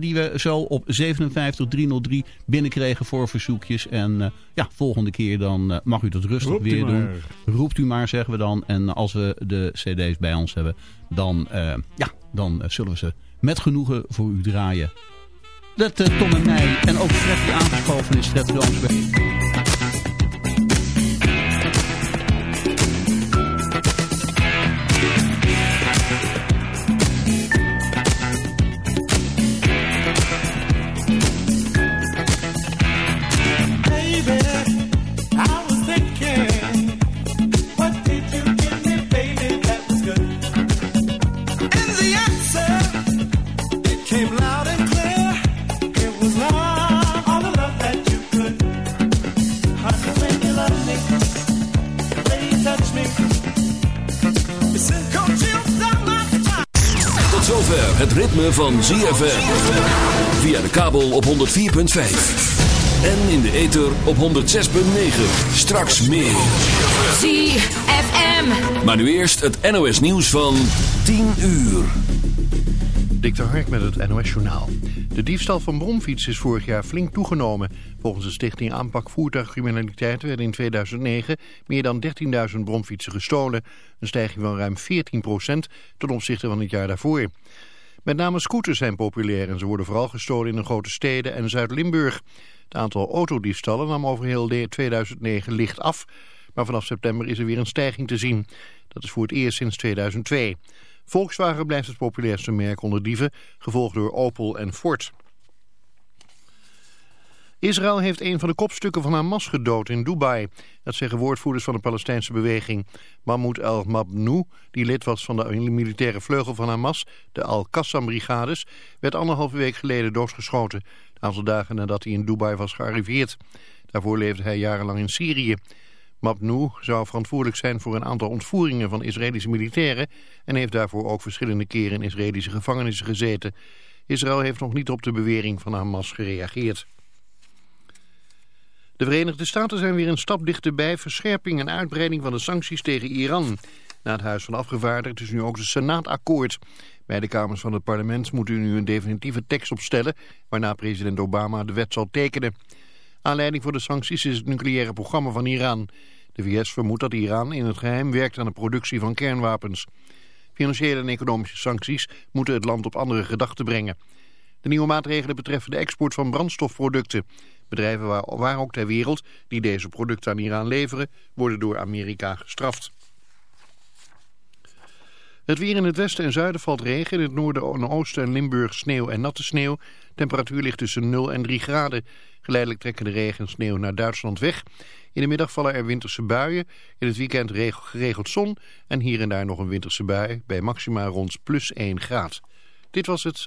die we zo op 57303 binnenkregen voor verzoekjes. En uh, ja, volgende keer dan uh, mag u dat rustig Roept weer doen. Roept u maar, zeggen we dan. En als we de cd's bij ons hebben, dan, uh, ja, dan zullen we ze met genoegen voor u draaien. Dat Tom en mij en ook Fred die aangeschoven is, Fred Roosberg. Het ritme van ZFM. Via de kabel op 104.5. En in de ether op 106.9. Straks meer. ZFM. Maar nu eerst het NOS nieuws van 10 uur. Dik Hark met het NOS journaal. De diefstal van bromfietsen is vorig jaar flink toegenomen. Volgens de stichting Aanpak Voertuigcriminaliteit werden in 2009 meer dan 13.000 bromfietsen gestolen. Een stijging van ruim 14% ten opzichte van het jaar daarvoor. Met name scooters zijn populair en ze worden vooral gestolen in de grote steden en Zuid-Limburg. Het aantal autodiefstallen nam over heel 2009 licht af, maar vanaf september is er weer een stijging te zien. Dat is voor het eerst sinds 2002. Volkswagen blijft het populairste merk onder dieven, gevolgd door Opel en Ford. Israël heeft een van de kopstukken van Hamas gedood in Dubai. Dat zeggen woordvoerders van de Palestijnse beweging. Mahmoud el-Mabnou, die lid was van de militaire vleugel van Hamas, de Al-Qassam-brigades, werd anderhalve week geleden doodgeschoten. Een aantal dagen nadat hij in Dubai was gearriveerd. Daarvoor leefde hij jarenlang in Syrië. Mabnou zou verantwoordelijk zijn voor een aantal ontvoeringen van Israëlische militairen en heeft daarvoor ook verschillende keren in Israëlische gevangenissen gezeten. Israël heeft nog niet op de bewering van Hamas gereageerd. De Verenigde Staten zijn weer een stap dichterbij verscherping en uitbreiding van de sancties tegen Iran. Na het Huis van Afgevaardigden is nu ook de Senaat akkoord. Beide kamers van het parlement moeten nu een definitieve tekst opstellen, waarna president Obama de wet zal tekenen. Aanleiding voor de sancties is het nucleaire programma van Iran. De VS vermoedt dat Iran in het geheim werkt aan de productie van kernwapens. Financiële en economische sancties moeten het land op andere gedachten brengen. De nieuwe maatregelen betreffen de export van brandstofproducten. Bedrijven waar, waar ook ter wereld die deze producten aan Iran leveren, worden door Amerika gestraft. Het weer in het westen en zuiden valt regen. In het noorden en oosten en Limburg sneeuw en natte sneeuw. Temperatuur ligt tussen 0 en 3 graden. Geleidelijk trekken de regen en sneeuw naar Duitsland weg. In de middag vallen er winterse buien. In het weekend geregeld zon. En hier en daar nog een winterse bui. Bij maxima rond plus 1 graad. Dit was het.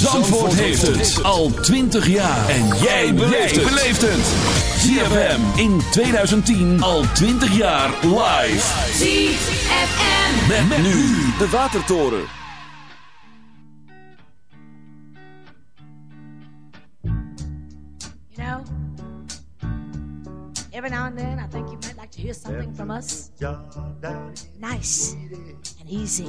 Zandvoort, Zandvoort heeft het. al 20 jaar. En jij beleeft het. ZFM in 2010 al 20 jaar live. ZFM. Met, met nu de Watertoren. You know, every now and then I think you might like to hear something from us. Nice and easy.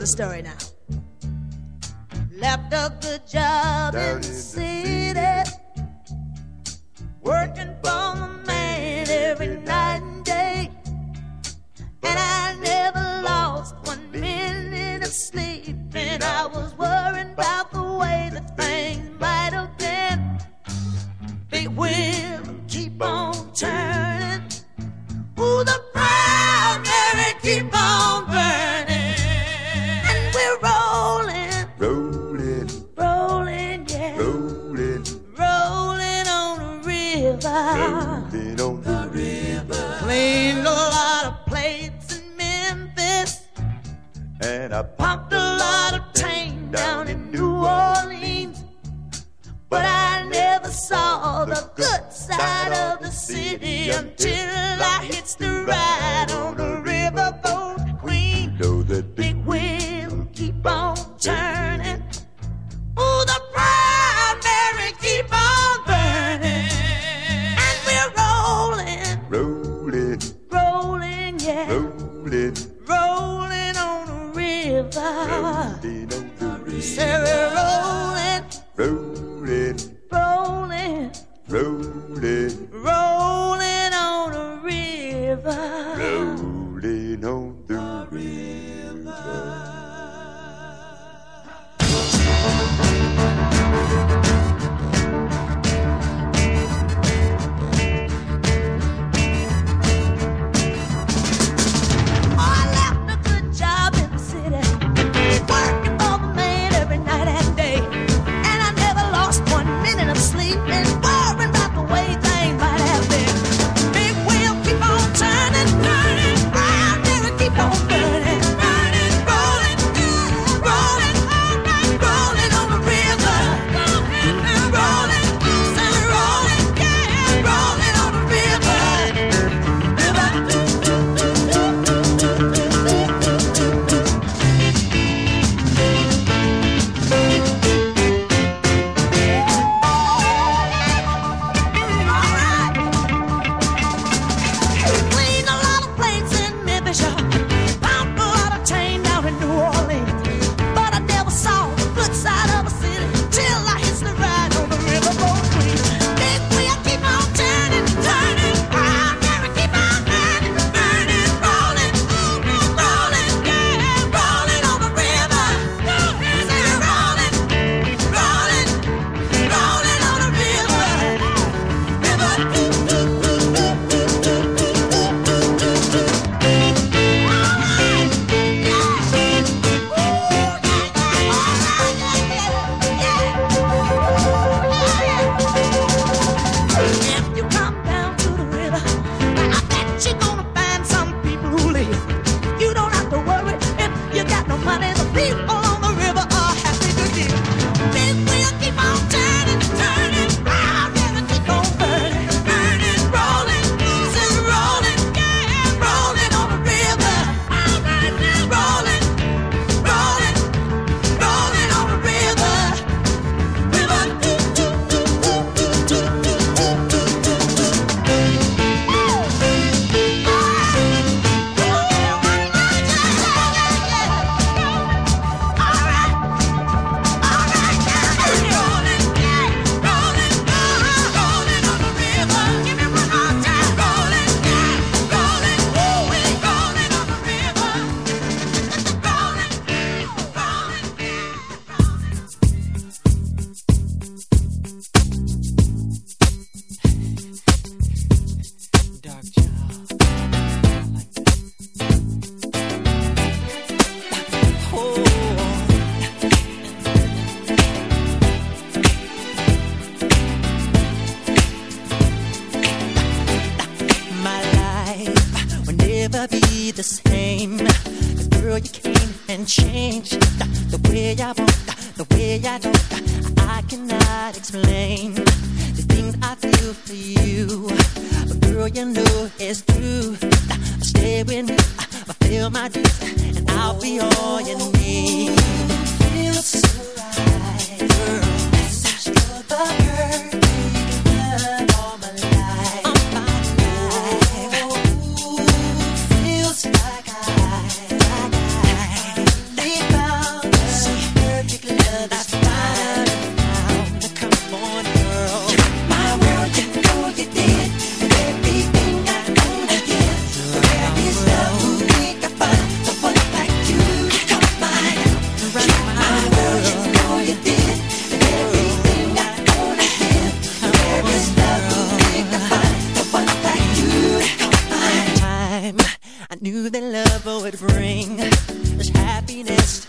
the story now. Left a good job Down in, in the city.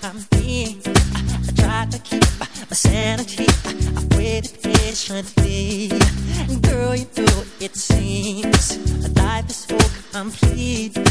I'm I, I tried to keep my sanity. I waited patiently. Girl, you know it seems life is so complete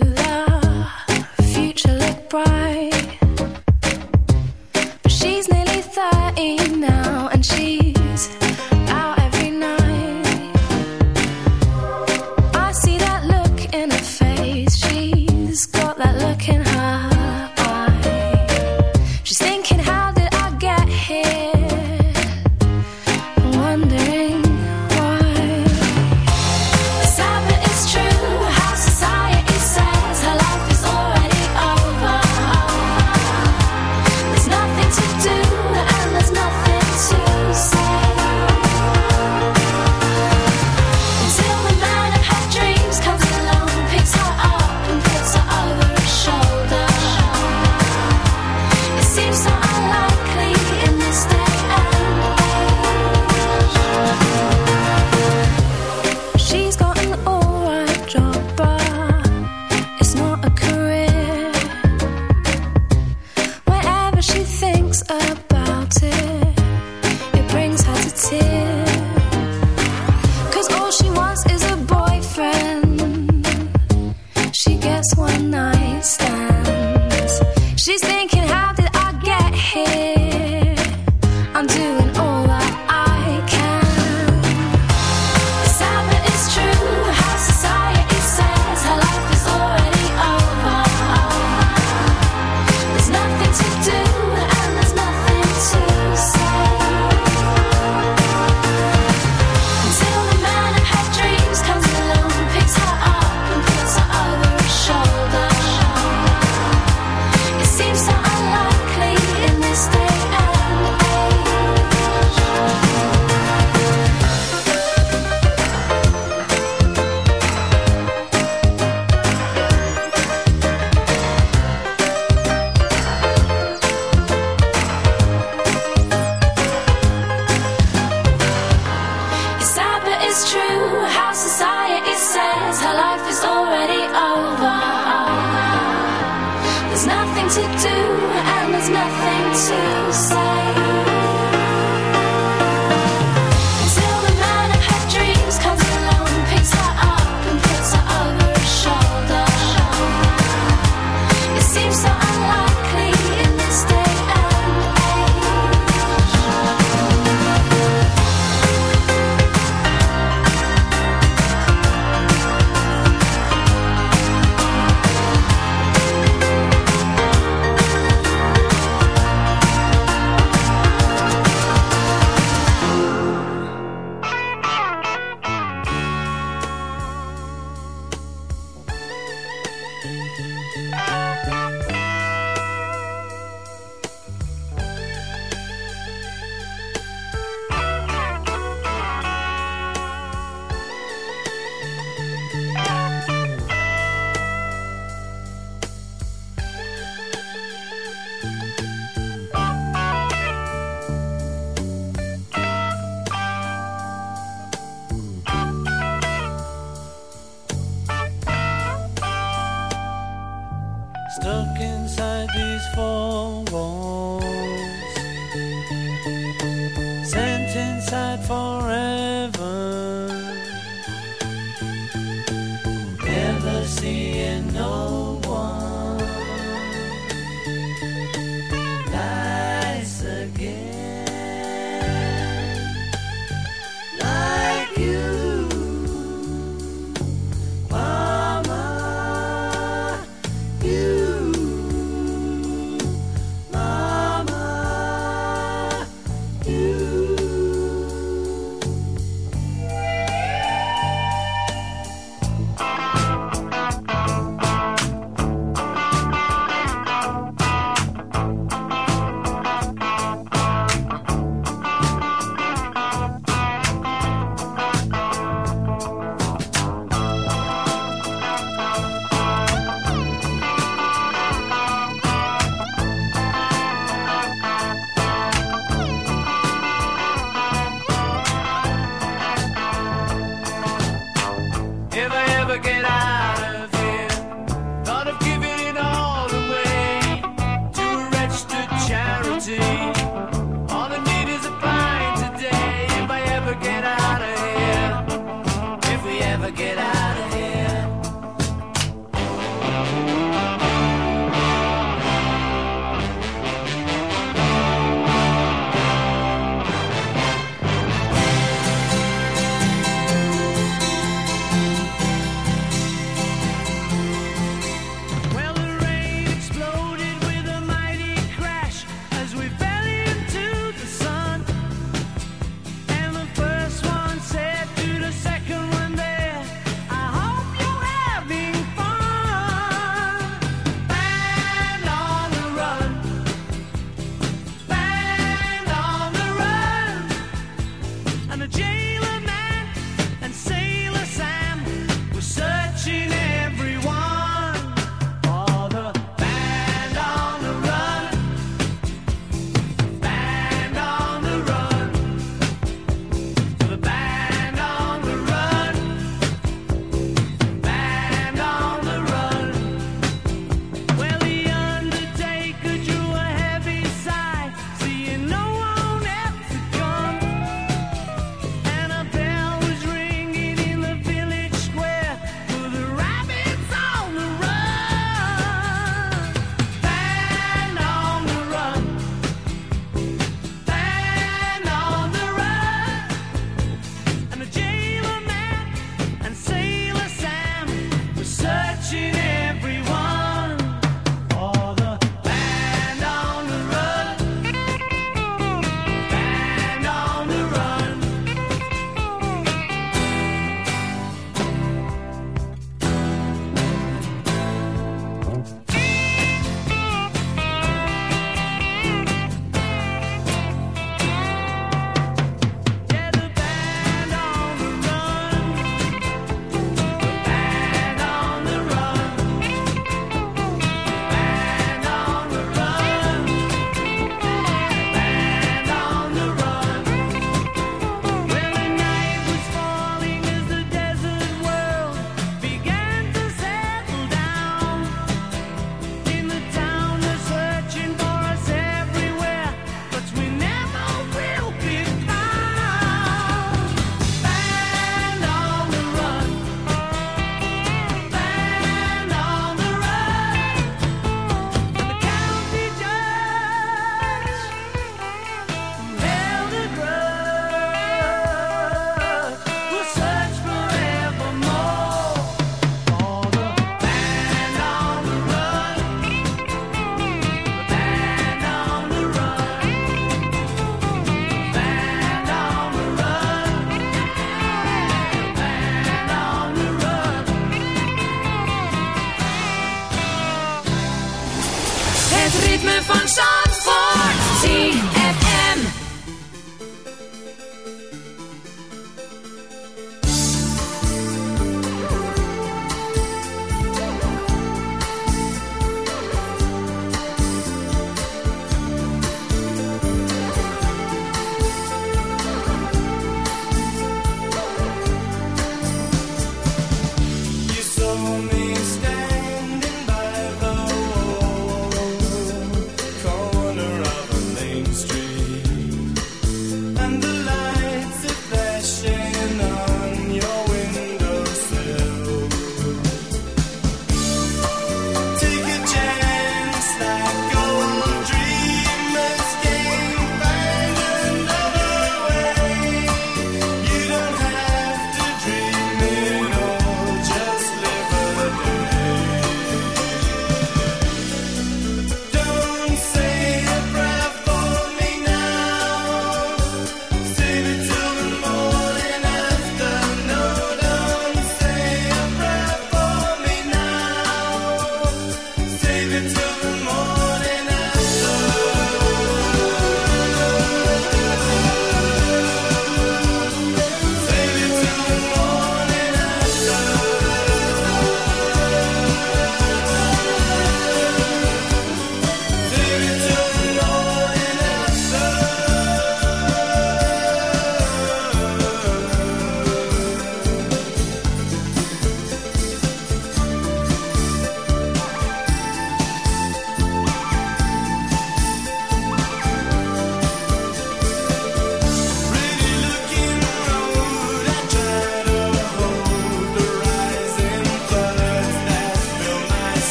bright. But she's nearly 30 now, and she's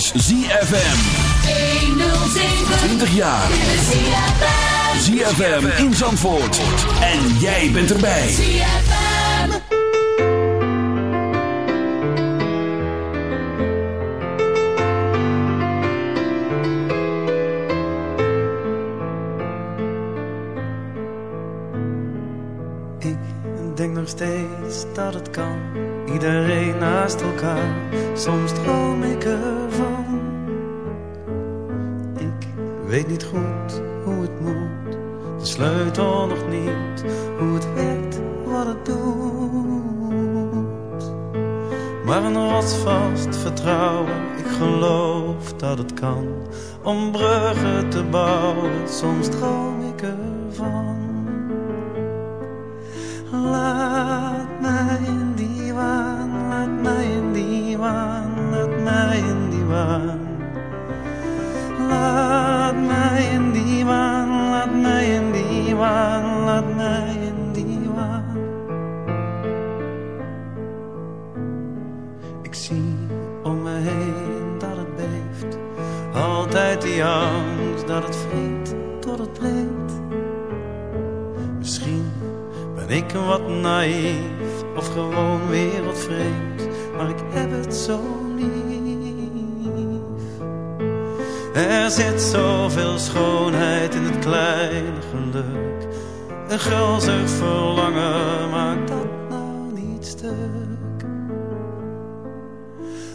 is ZFM. 20 jaar. ZFM in Zandvoort. En jij bent erbij. Ik denk nog steeds dat het kan. Iedereen naast elkaar. Soms droom ik kan Altijd die angst dat het vreet tot het breekt. Misschien ben ik wat naïef of gewoon wereldvreemd, maar ik heb het zo lief. Er zit zoveel schoonheid in het kleine geluk. Een gulzig verlangen maakt dat nou niet stuk.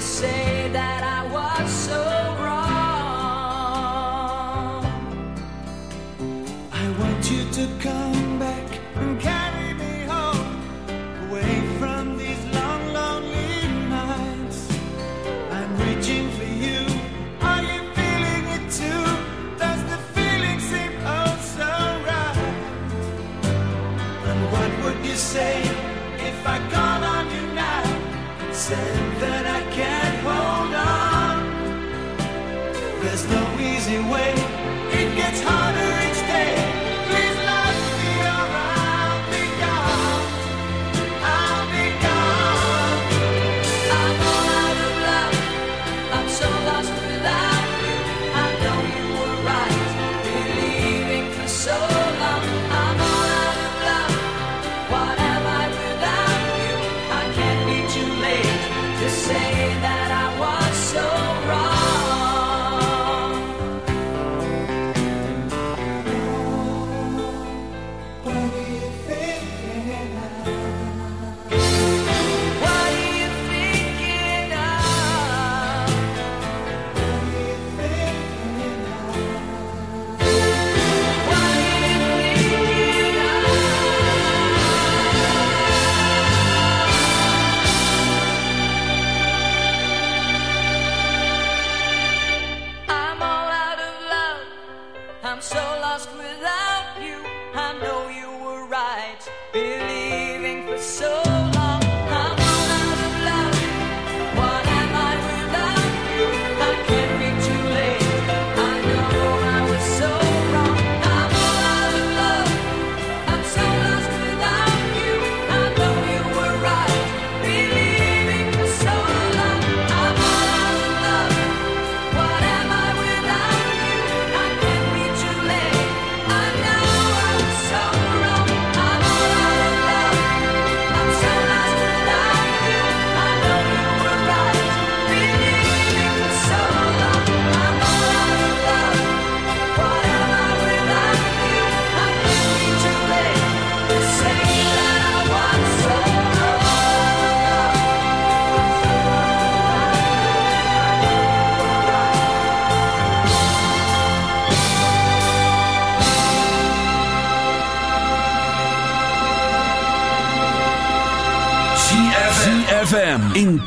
say that I was so wrong. I want you to come back and carry me home away from these long, lonely nights. I'm reaching for you. Are you feeling it too? Does the feeling seem oh so right? And what would you say if I called on you now and said that I? easy way. It gets harder.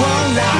one now.